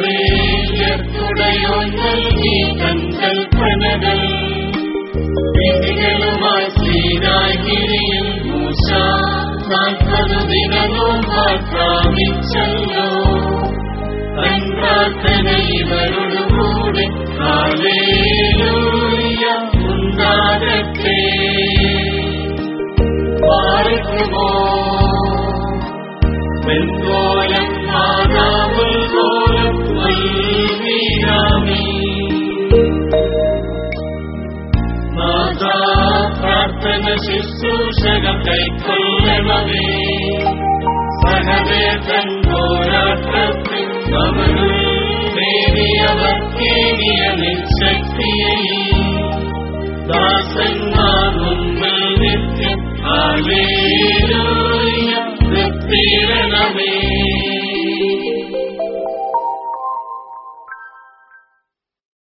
எத்துடையோன் நல்கி தங்கள் கனடல் விதிகளுமாய் ஸ்ரீராகிரியில் மூஷா. நான் கருதினோ பார்த்தாமிச் செல்லோ. தன் பிரார்த்தனை இவரோடு கூடி காலேயா உண்டாரத்தே பாருக்குமோ शिशु सग तैकौर सगवे तन्नो रमनुभक्तिरियशक्ति